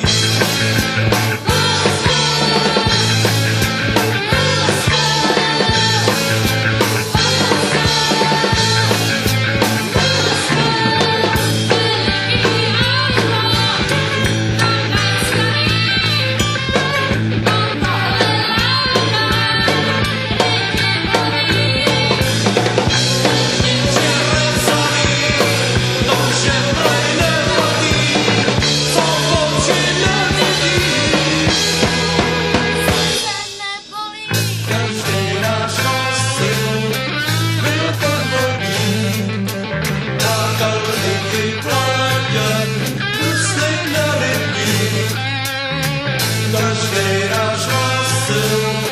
Thank you. primeira chance.